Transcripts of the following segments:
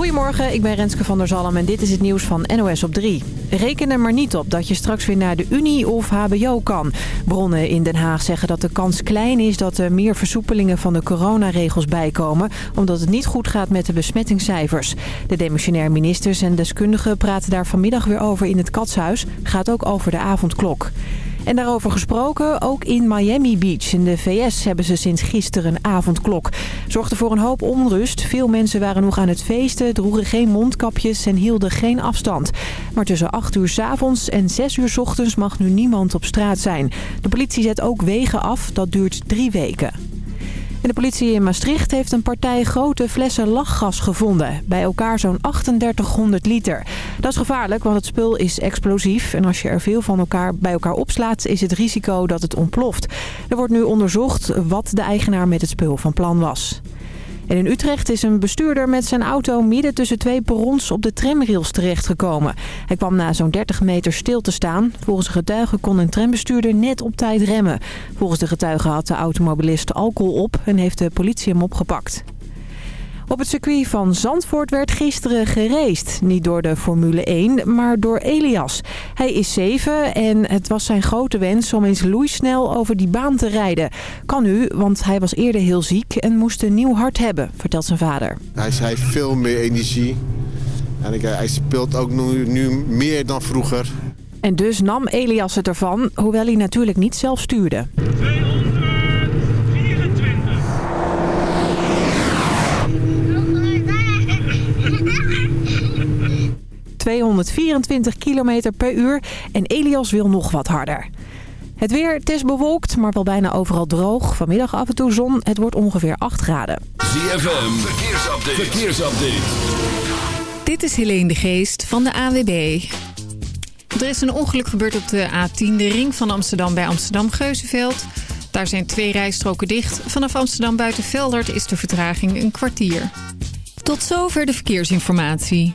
Goedemorgen, ik ben Renske van der Zalm en dit is het nieuws van NOS op 3. Reken er maar niet op dat je straks weer naar de Unie of HBO kan. Bronnen in Den Haag zeggen dat de kans klein is dat er meer versoepelingen van de coronaregels bijkomen... omdat het niet goed gaat met de besmettingscijfers. De demissionair ministers en deskundigen praten daar vanmiddag weer over in het Katshuis. Gaat ook over de avondklok. En daarover gesproken, ook in Miami Beach in de VS hebben ze sinds gisteren een avondklok. Zorgde voor een hoop onrust. Veel mensen waren nog aan het feesten, droegen geen mondkapjes en hielden geen afstand. Maar tussen 8 uur s avonds en 6 uur s ochtends mag nu niemand op straat zijn. De politie zet ook wegen af, dat duurt drie weken. De politie in Maastricht heeft een partij grote flessen lachgas gevonden. Bij elkaar zo'n 3800 liter. Dat is gevaarlijk, want het spul is explosief. En als je er veel van elkaar bij elkaar opslaat, is het risico dat het ontploft. Er wordt nu onderzocht wat de eigenaar met het spul van plan was. En in Utrecht is een bestuurder met zijn auto midden tussen twee perrons op de tramrails terechtgekomen. Hij kwam na zo'n 30 meter stil te staan. Volgens de getuigen kon een trambestuurder net op tijd remmen. Volgens de getuigen had de automobilist alcohol op en heeft de politie hem opgepakt. Op het circuit van Zandvoort werd gisteren gereest. Niet door de Formule 1, maar door Elias. Hij is 7 en het was zijn grote wens om eens loeisnel over die baan te rijden. Kan nu, want hij was eerder heel ziek en moest een nieuw hart hebben, vertelt zijn vader. Hij heeft veel meer energie. En hij speelt ook nu, nu meer dan vroeger. En dus nam Elias het ervan, hoewel hij natuurlijk niet zelf stuurde. 224 km per uur en Elias wil nog wat harder. Het weer, het is bewolkt, maar wel bijna overal droog. Vanmiddag af en toe zon, het wordt ongeveer 8 graden. ZFM, verkeersupdate. verkeersupdate. Dit is Helene de Geest van de AWB. Er is een ongeluk gebeurd op de A10, de ring van Amsterdam bij Amsterdam-Geuzenveld. Daar zijn twee rijstroken dicht. Vanaf Amsterdam buiten Veldert is de vertraging een kwartier. Tot zover de verkeersinformatie.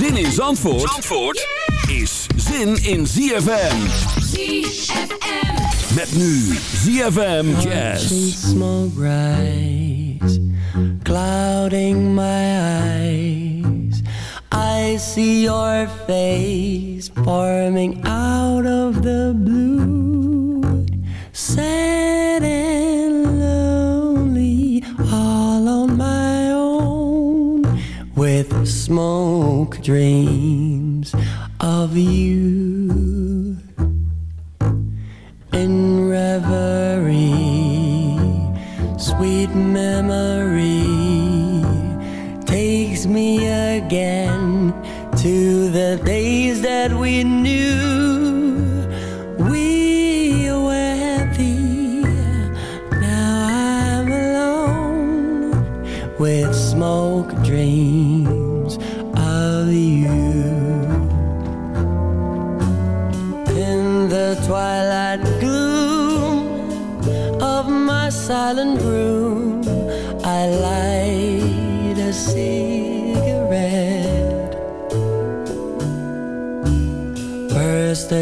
Zin in Zandvoort, Zandvoort is zin in ZFM. ZFM. Met nu ZFM Jazz. smoke rise, clouding my eyes. I see your face forming out of the blue. Sad smoke dreams of you.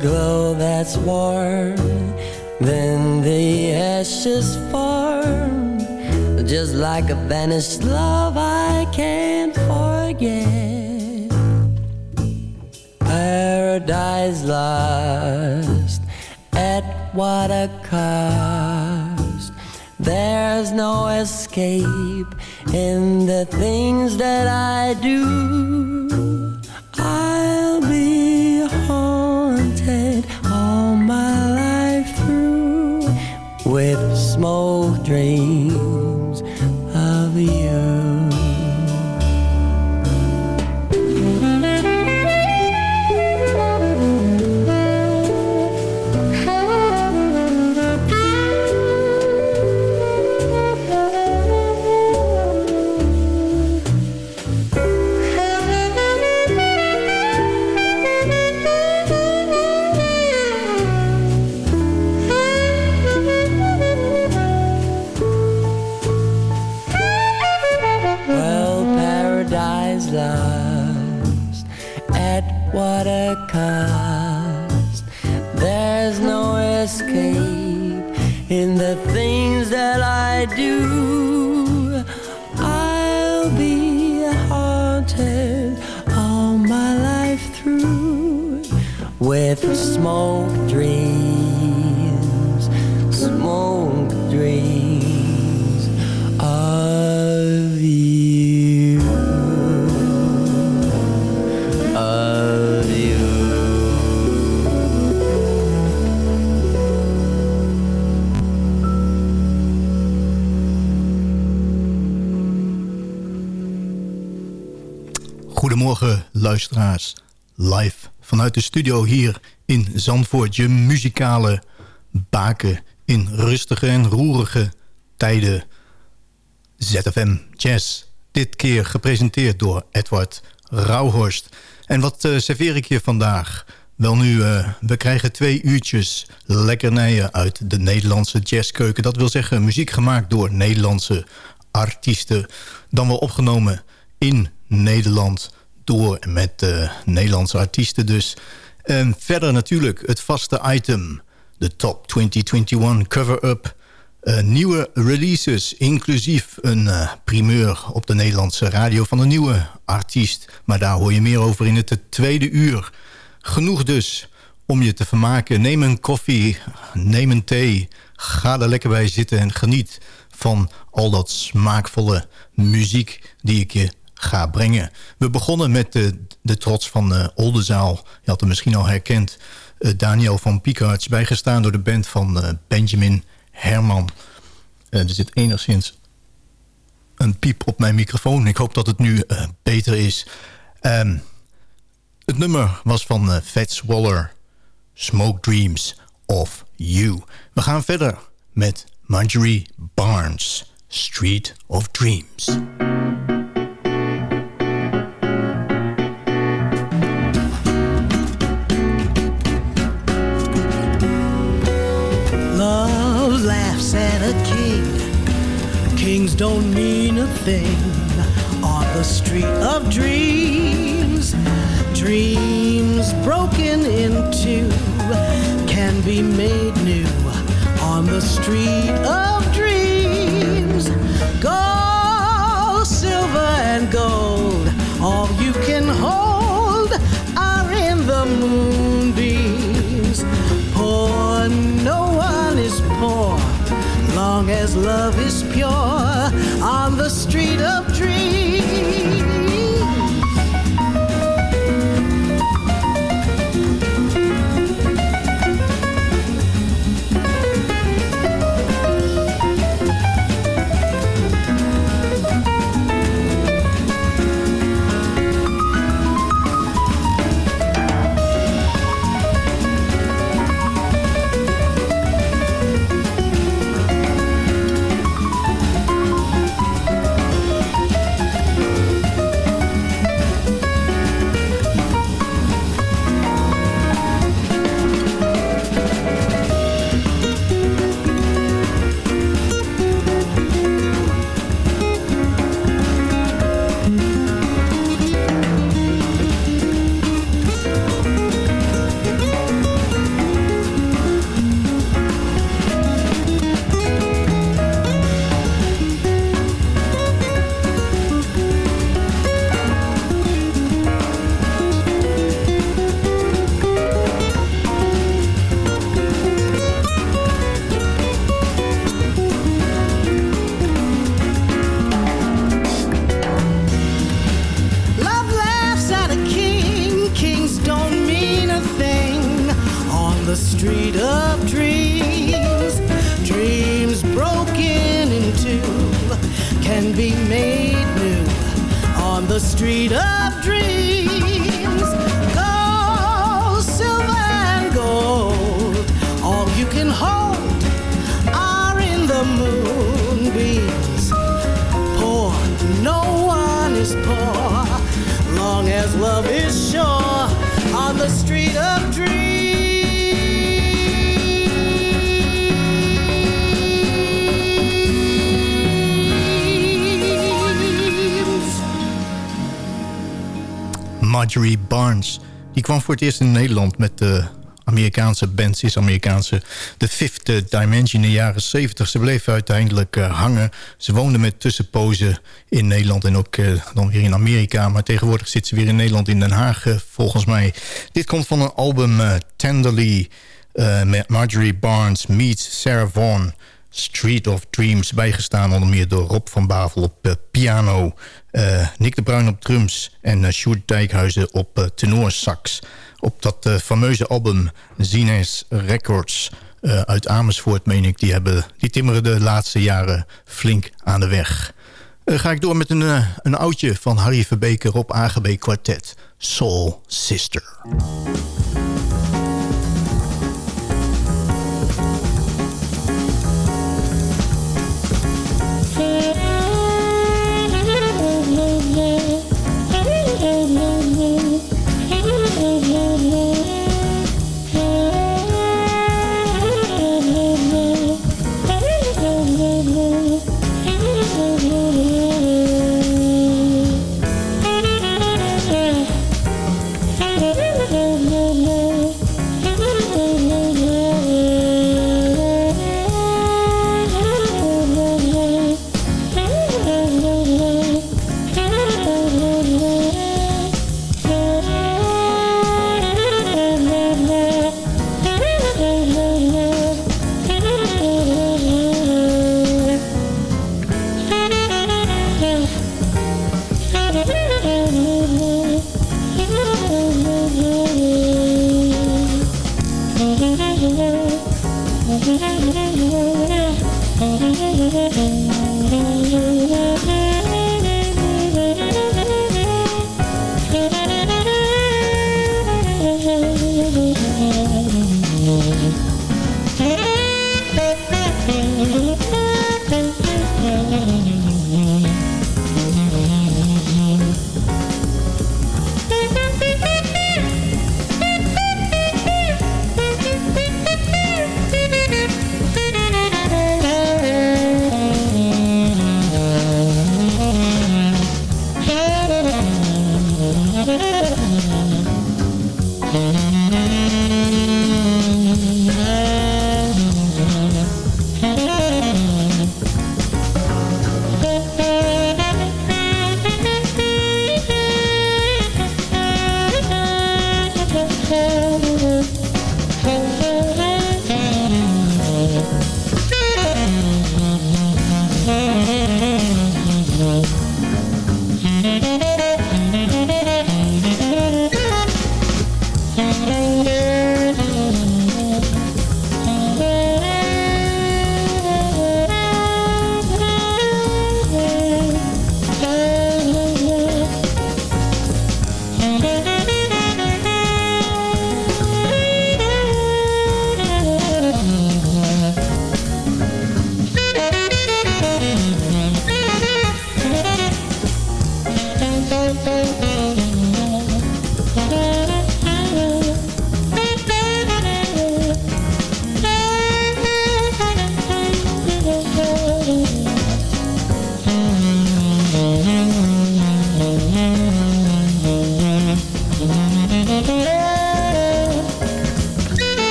Glow that's warm, then the ashes form. Just like a vanished love I can't forget. Paradise lost at what a cost. There's no escape in the things that I do. Live vanuit de studio hier in Zandvoort. Je muzikale baken in rustige en roerige tijden. ZFM Jazz, dit keer gepresenteerd door Edward Rauhorst. En wat eh, serveer ik je vandaag? Wel nu, eh, we krijgen twee uurtjes lekkernijen uit de Nederlandse jazzkeuken. Dat wil zeggen muziek gemaakt door Nederlandse artiesten. Dan wel opgenomen in Nederland met eh, Nederlandse artiesten dus. En verder natuurlijk het vaste item, de Top 2021 cover-up. Eh, nieuwe releases, inclusief een eh, primeur op de Nederlandse radio van een nieuwe artiest. Maar daar hoor je meer over in het tweede uur. Genoeg dus om je te vermaken. Neem een koffie, neem een thee, ga er lekker bij zitten en geniet van al dat smaakvolle muziek die ik je ga brengen. We begonnen met de, de trots van uh, Oldenzaal. Je had hem misschien al herkend. Uh, Daniel van Piekarts, bijgestaan door de band van uh, Benjamin Herman. er zit enigszins een piep op mijn microfoon. Ik hoop dat het nu beter is. Um, het nummer was van Fats Waller. Smoke Dreams of You. We gaan verder met Marjorie Barnes. Street of Dreams. Don't mean a thing on the street of dreams. Dreams broken into can be made new on the street of dreams. Gold, silver, and gold, all you can hold are in the moonbeams. Poor, no one is poor, long as love is street of kwam voor het eerst in Nederland met de Amerikaanse band, is Amerikaanse, The Fifth Dimension in de jaren 70. Ze bleef uiteindelijk eh, hangen. Ze woonde met tussenpozen in Nederland en ook eh, dan weer in Amerika. Maar tegenwoordig zit ze weer in Nederland, in Den Haag, eh, volgens mij. Dit komt van een album Tenderly met Marjorie Barnes meets Sarah Vaughan. Street of Dreams, bijgestaan onder meer door Rob van Bavel op eh, piano... eh, Nick de Bruin op drums en uh, Sjoerd Dijkhuizen op tenorsax. Op dat eh, fameuze album Zines Records eh, uit Amersfoort, meen ik... Die, hebben, die timmeren de laatste jaren flink aan de weg. Eh, ga ik door met een, eh, een oudje van Harry Verbeker op AGB Quartet. Soul Sister.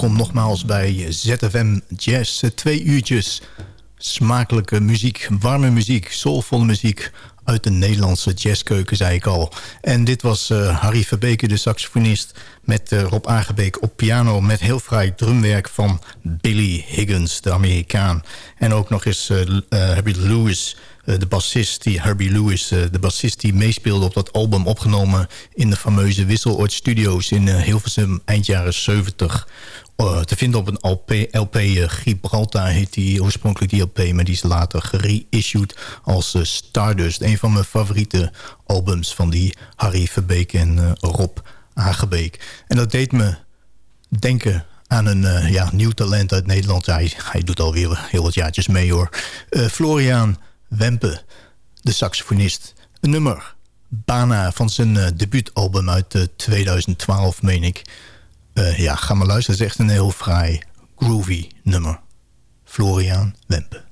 Welkom nogmaals bij ZFM Jazz. Twee uurtjes smakelijke muziek, warme muziek, soulvolle muziek uit de Nederlandse jazzkeuken, zei ik al. En dit was uh, Harry Verbeke, de saxofonist... met uh, Rob Aangebeek op piano... met heel fraai drumwerk van Billy Higgins, de Amerikaan. En ook nog eens uh, Herbie Lewis, de bassist... Die, Herbie Lewis, de bassist die meespeelde op dat album... opgenomen in de fameuze Wisseloord Studios in Hilversum eind jaren 70... Uh, te vinden op een LP, LP uh, Gibraltar heet die oorspronkelijk die LP... maar die is later gereissued als uh, Stardust. Een van mijn favoriete albums van die Harry Verbeek en Rob Aangebeek. En dat deed me denken aan een ja, nieuw talent uit Nederland. Hij, hij doet alweer heel wat jaartjes mee hoor. Florian Wempe, de saxofonist. Een nummer, Bana, van zijn debuutalbum uit 2012 meen ik... Uh, ja, ga maar luisteren. Het is echt een heel fraai, groovy nummer. Florian Wempe.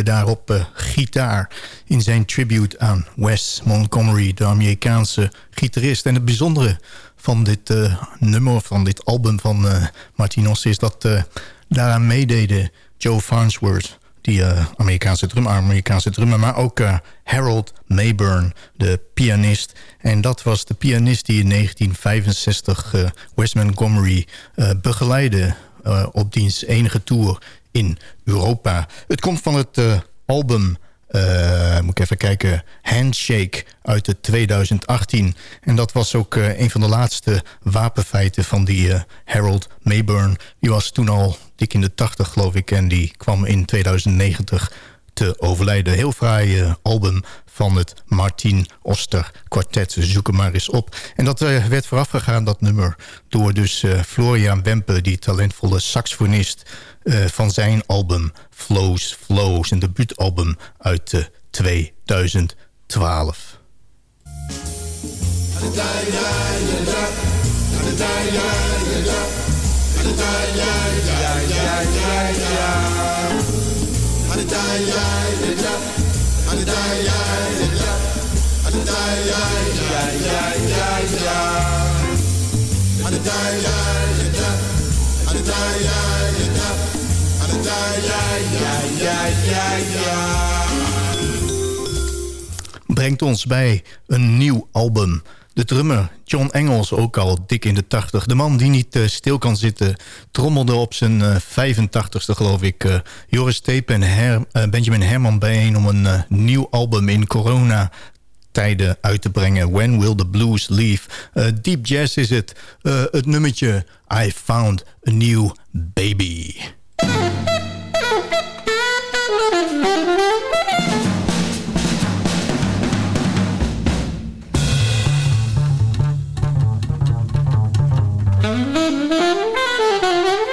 Je daar op uh, gitaar... in zijn tribute aan Wes Montgomery, de Amerikaanse gitarist. En het bijzondere van dit uh, nummer, van dit album van uh, Martin Oster... is dat daaraan meededen Joe Farnsworth die Amerikaanse, drum, Amerikaanse drummer... maar ook Harold Mayburn, de pianist. En dat was de pianist die in 1965 uh, Wes Montgomery begeleidde... op diens enige tour in Europa. Het komt van het album... moet ik even kijken, Handshake uit de 2018. En dat was ook een van de laatste wapenfeiten van die Harold Mayburn. Die was toen al dik in de 80 geloof ik. En die kwam in 2090 te overlijden. Heel fraai uh, album van het Martin Oster kwartet. Zoek hem maar eens op. En dat uh, werd voorafgegaan, dat nummer, door dus uh, Florian Wempe... die talentvolle saxofonist van zijn album Flows Flows. Een debuutalbum uit 2012. Brengt ons bij een nieuw album de drummer John Engels, ook al dik in de 80. De man die niet uh, stil kan zitten, trommelde op zijn uh, 85ste geloof ik. Uh, Joris Tape en Benjamin Herman bijeen om een nieuw album in corona tijden uit te brengen. When Will the Blues Leave? deep Jazz is het. het nummertje I Found a New Baby. MUZIEK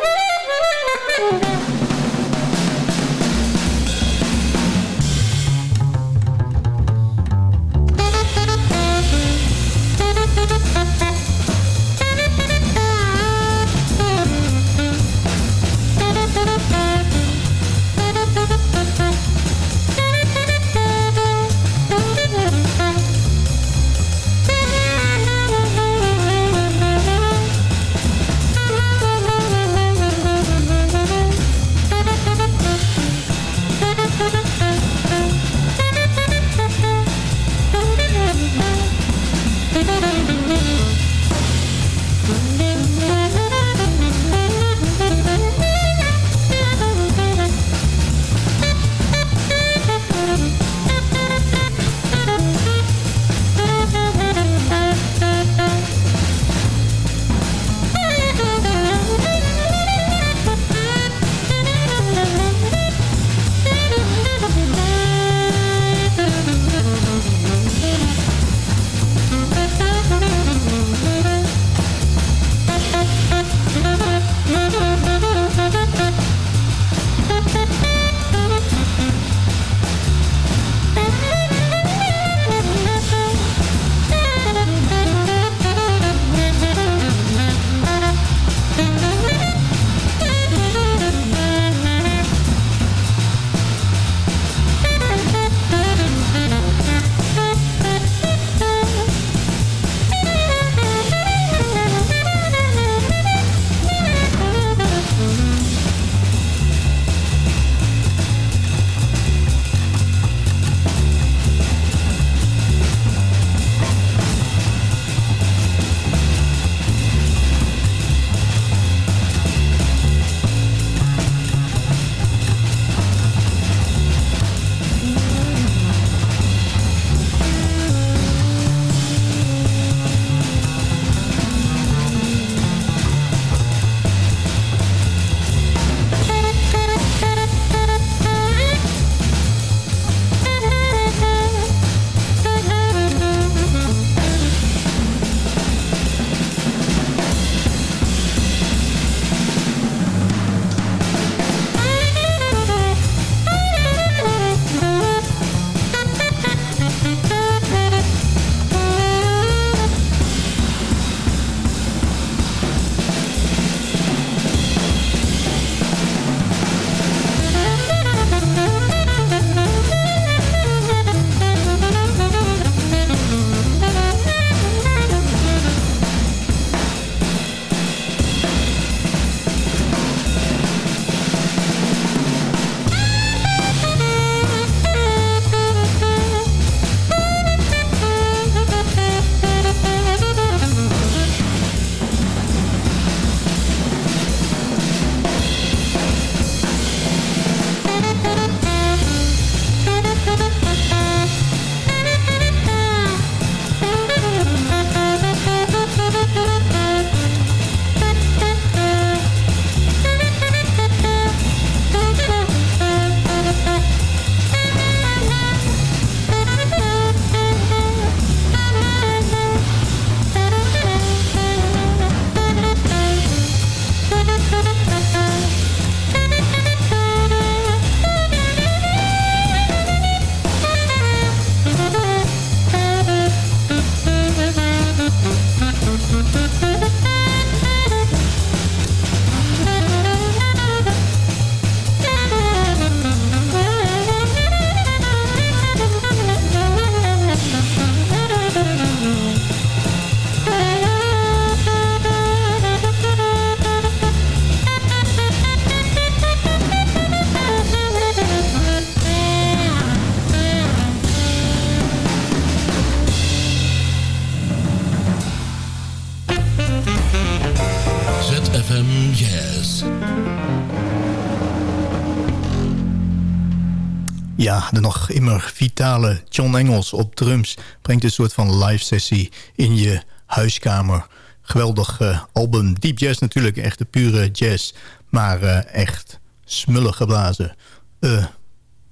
John Engels op drums... brengt een soort van live sessie in je huiskamer. Geweldig uh, album. Deep jazz natuurlijk, echte pure jazz. Maar uh, echt smullig geblazen. Uh,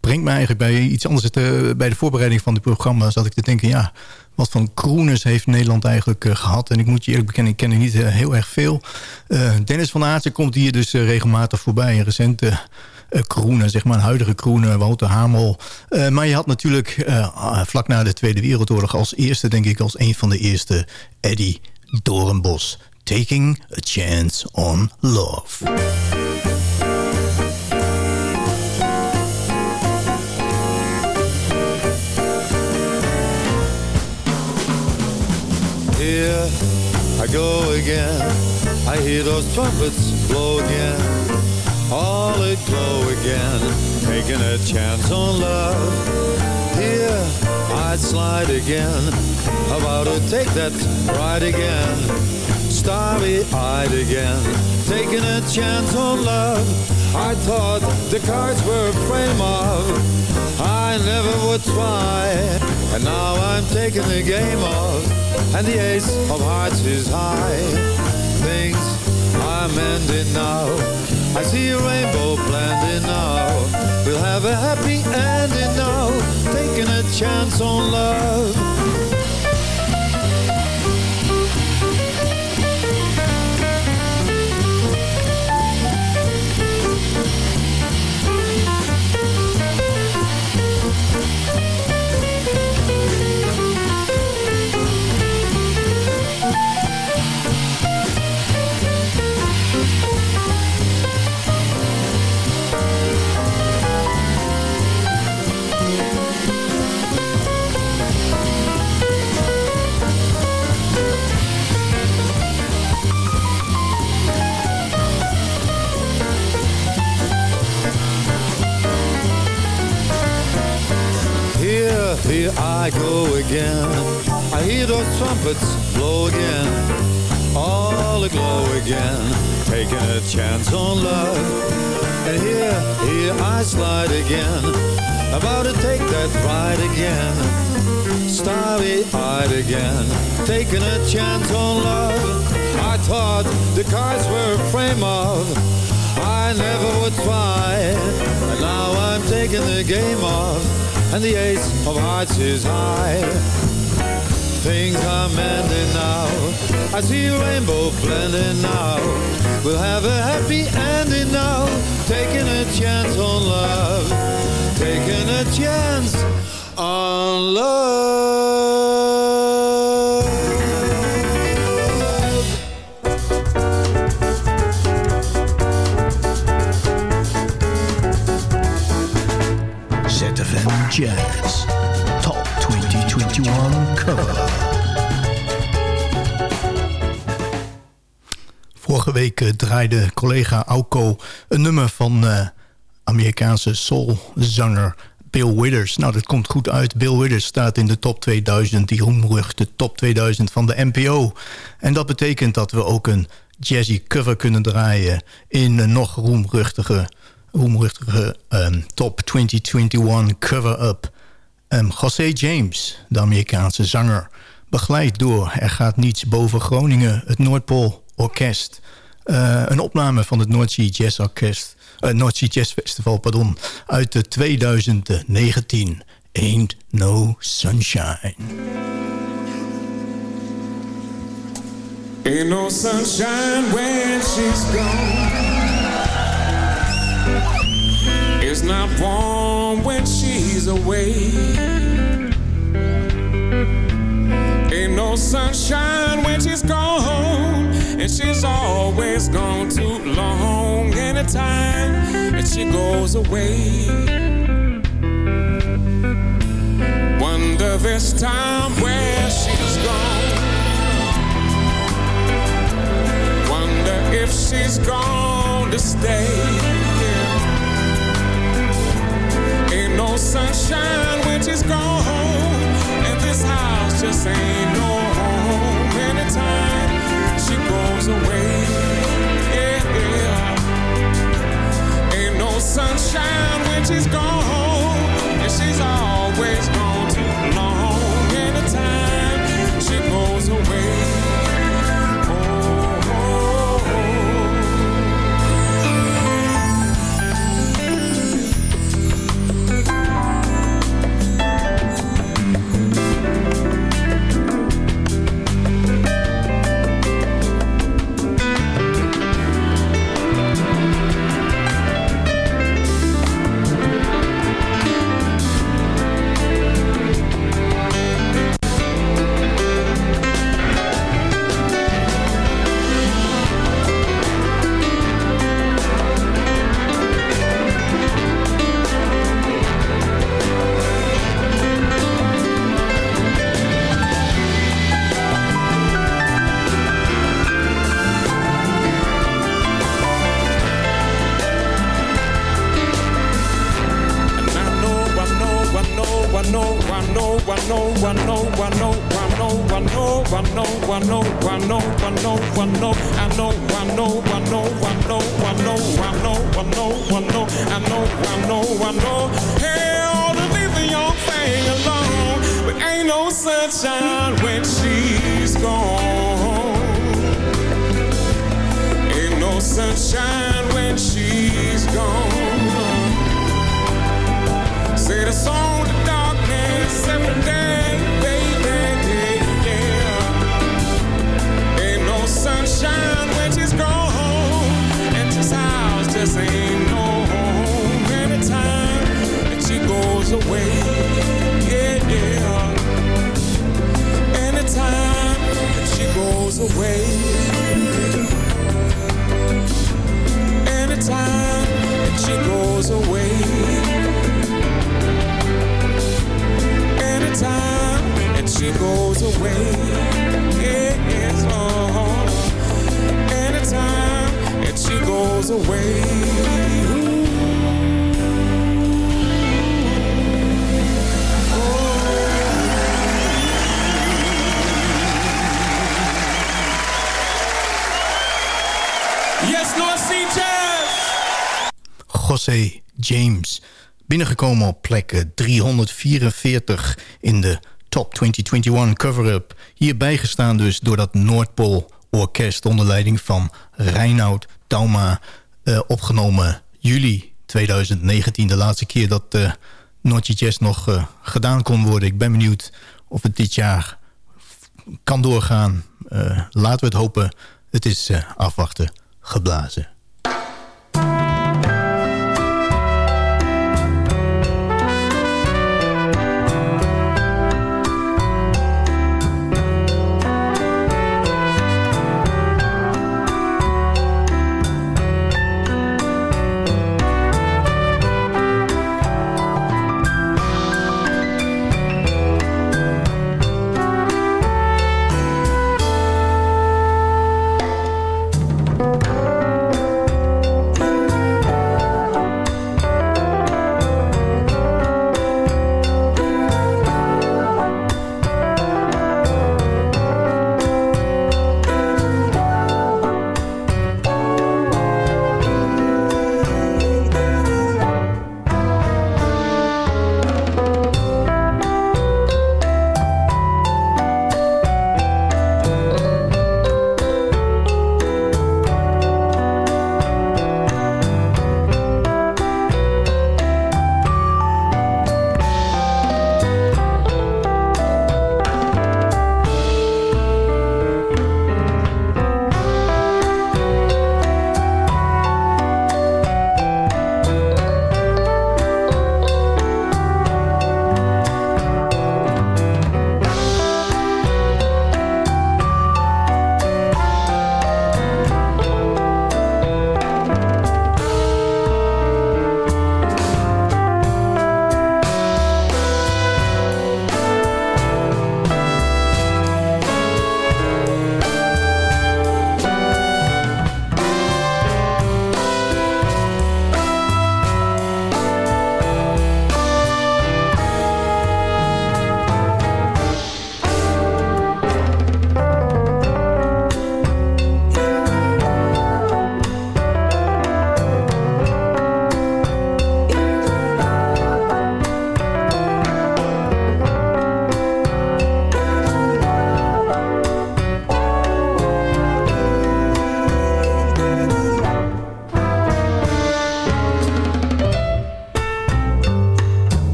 brengt me eigenlijk bij iets anders. bij de voorbereiding van het programma zat ik te denken... ja, wat van crooners heeft Nederland eigenlijk gehad? En ik moet je eerlijk bekennen, ik ken er niet heel erg veel. Dennis van Aartsen komt hier dus regelmatig voorbij. Een recente uh, zeg maar een huidige kroenen, Wouter Hamel. Uh, maar je had natuurlijk uh, vlak na de Tweede Wereldoorlog als eerste, denk ik, als een van de eerste, Eddie Doornbos. Taking a Chance on Love. Here I go again. I hear those trumpets blow again. All aglow again, taking a chance on love. Here I'd slide again, about to take that ride again, starry-eyed again, taking a chance on love. I thought the cards were a frame of, I never would try, and now I'm taking the game of, and the ace of hearts is high. Things are mending now I see a rainbow blending now. We'll have a happy ending now. Taking a chance on love. Taking a chance on love. I thought the cards were a frame of, I never would try, and now I'm taking the game off and the ace of hearts is high. Things are mending now. I see a rainbow blending now. We'll have a happy ending now. Taking a chance on love. Taking a chance on love. Jazz Top 2021 Cover. Vorige week uh, draaide collega Auko een nummer van uh, Amerikaanse soulzanger Bill Withers. Nou, dat komt goed uit. Bill Withers staat in de top 2000, die roemruchte top 2000 van de NPO. En dat betekent dat we ook een jazzy cover kunnen draaien... in een nog roemruchtige roemruchtige um, Top 2021 cover-up. Um, José James, de Amerikaanse zanger. Begeleid door Er gaat niets boven Groningen, het Noordpool Orkest. Uh, een opname van het Noordzee Jazz Orkest. Uh, Noordzee Jazz Festival, pardon. Uit de 2019. Ain't No Sunshine. Ain't no sunshine when she's gone It's not warm when she's away. Ain't no sunshine when she's gone, and she's always gone too long. Anytime and she goes away. Wonder this time where she's gone. Wonder if she's gone to stay. No sunshine when she's gone home. And this house just ain't no home anytime she goes away. Yeah, yeah. Ain't no sunshine when she's gone binnengekomen op plek eh, 344 in de Top 2021 cover-up. Hierbij gestaan dus door dat Noordpool Orkest onder leiding van Reinoud Tauma. Eh, opgenomen juli 2019, de laatste keer dat eh, de Naughty Jazz nog eh, gedaan kon worden. Ik ben benieuwd of het dit jaar kan doorgaan. Laten we het hopen. Het is afwachten geblazen.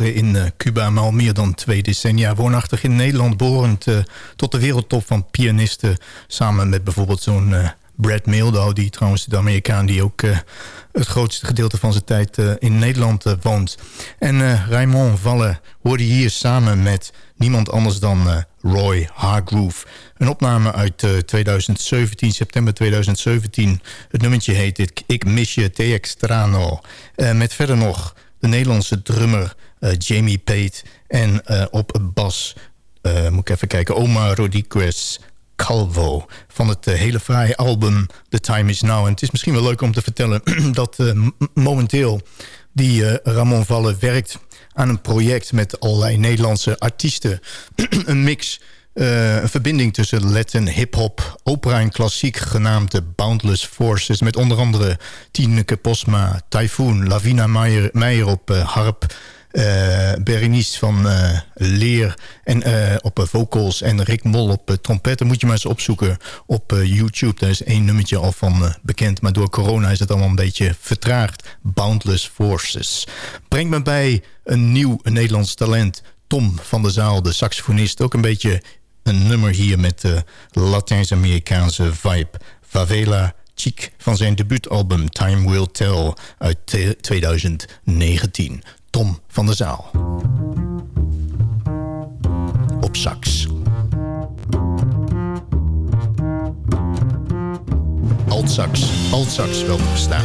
In uh, Cuba, maar al meer dan twee decennia woonachtig in Nederland... behorend uh, tot de wereldtop van pianisten... samen met bijvoorbeeld zo'n uh, Brad Mehldau... die trouwens de Amerikaan die ook het grootste gedeelte van zijn tijd in Nederland woont. En Raymond Valle hoorde hier samen met niemand anders dan Roy Hargrove... Een opname uit uh, 2017, september 2017. Het nummertje heet Ik, Ik mis je te extrano. Met verder nog de Nederlandse drummer Jamie Pate. En op bas, moet ik even kijken, Omar Rodriguez Calvo. Van het hele fraaie album The Time Is Now. En het is misschien wel leuk om te vertellen dat momenteel die Ramon Valle werkt aan een project met allerlei Nederlandse artiesten. een mix een verbinding tussen Latin, hip-hop, opera en klassiek... genaamd de Boundless Forces... met onder andere Tineke Posma, Typhoon, Lavina Meijer, Meijer op harp... Uh, Berenice van uh, Leer en, uh, op vocals en Rick Mol op trompetten. Moet je maar eens opzoeken op YouTube. Daar is één nummertje al van bekend. Maar door corona is het allemaal een beetje vertraagd. Boundless Forces. Brengt me bij een nieuw Nederlands talent. Tom van der Zaal, de saxofonist. Ook een beetje een nummer hier met de Latijns-Amerikaanse vibe. Favela Chic van zijn debuutalbum Time Will Tell uit 2019. Tom van der Zaal. Op sax. Alt-sax, alt-sax wel te verstaan.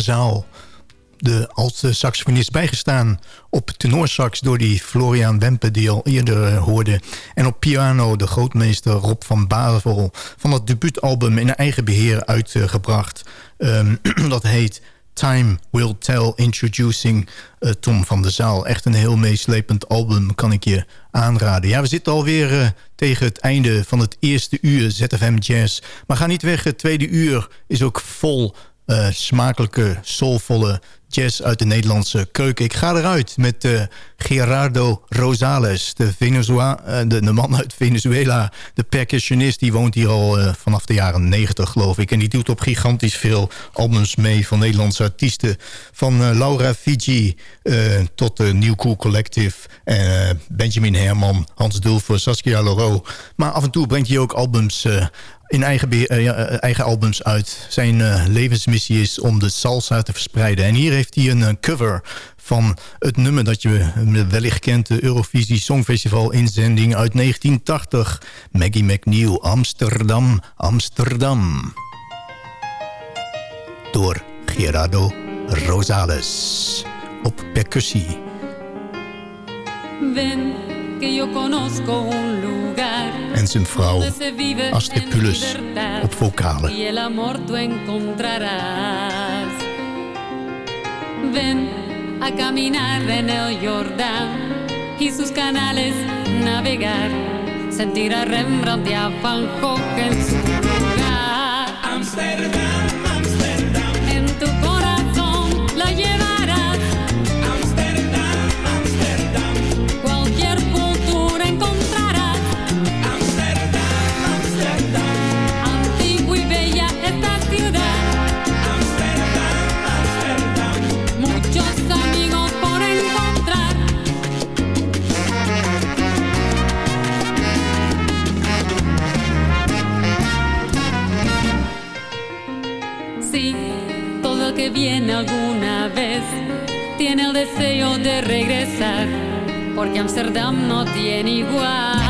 Zaal. De alt-saxofonist bijgestaan op tenorsax door die Florian Wempe die al eerder eh, hoorde. En op piano de grootmeester Rob van Bavel van het debuutalbum in eigen beheer uitgebracht. Ehm, dat heet Time Will Tell Introducing uh, Tom van der Zaal. Echt een heel meeslepend album, kan ik je aanraden. Ja, we zitten alweer uh, tegen het einde van het eerste uur ZFM Jazz. Maar ga niet weg, het tweede uur is ook vol uh, smakelijke, soulvolle jazz uit de Nederlandse keuken. Ik ga eruit met uh, Gerardo Rosales, de, Venezuela, uh, de, man uit Venezuela. De percussionist, die woont hier al vanaf de jaren 90 geloof ik. En die doet op gigantisch veel albums mee van Nederlandse artiesten. Van Laura Fiji tot de New Cool Collective. Benjamin Herman, Hans Dulfer, Saskia Loro. Maar af en toe brengt hij ook albums in eigen, uh, eigen albums uit. Zijn uh, levensmissie is om de salsa te verspreiden. En hier heeft hij een cover van het nummer dat je wellicht kent... de Eurovisie Songfestival inzending uit 1980. Maggie McNeil, Amsterdam, Amsterdam. Door Gerardo Rosales. Op percussie. En zijn vrouw Astrid Pulis op vocalen. Y el amor tú encontrarás. Ven a caminar en el Jordán y sus canales navegar. Sentir a Rembrandt y a Van Gogh en su porque Amsterdam no tiene igual.